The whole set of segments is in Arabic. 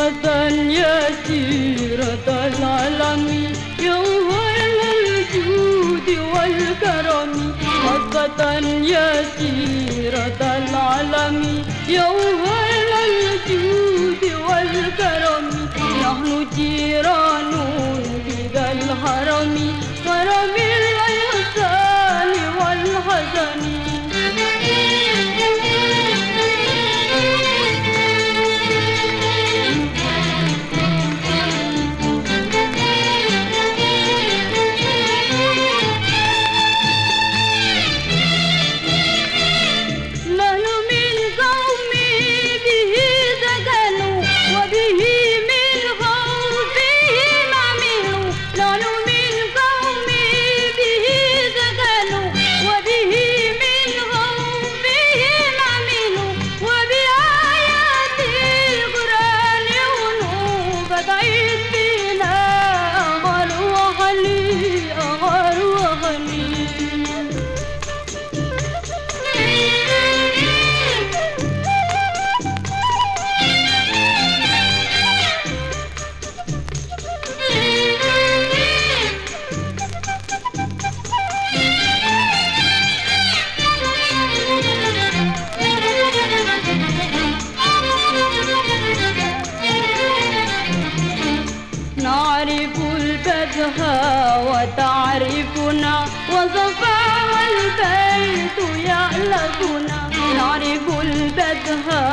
سيرة يا سيرة العالم جوهر الجود والكرم. حقة يا سيرة العالم جوهر الجود والكرم. نحن جيران وجهها وتعرفنا وصفا البيت يألفنا نعرف البدها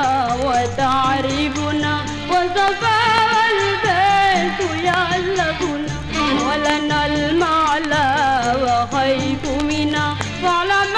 وتعرفنا وصفا البيت يألفنا ولنا المعلى وخيف منا. فاعلم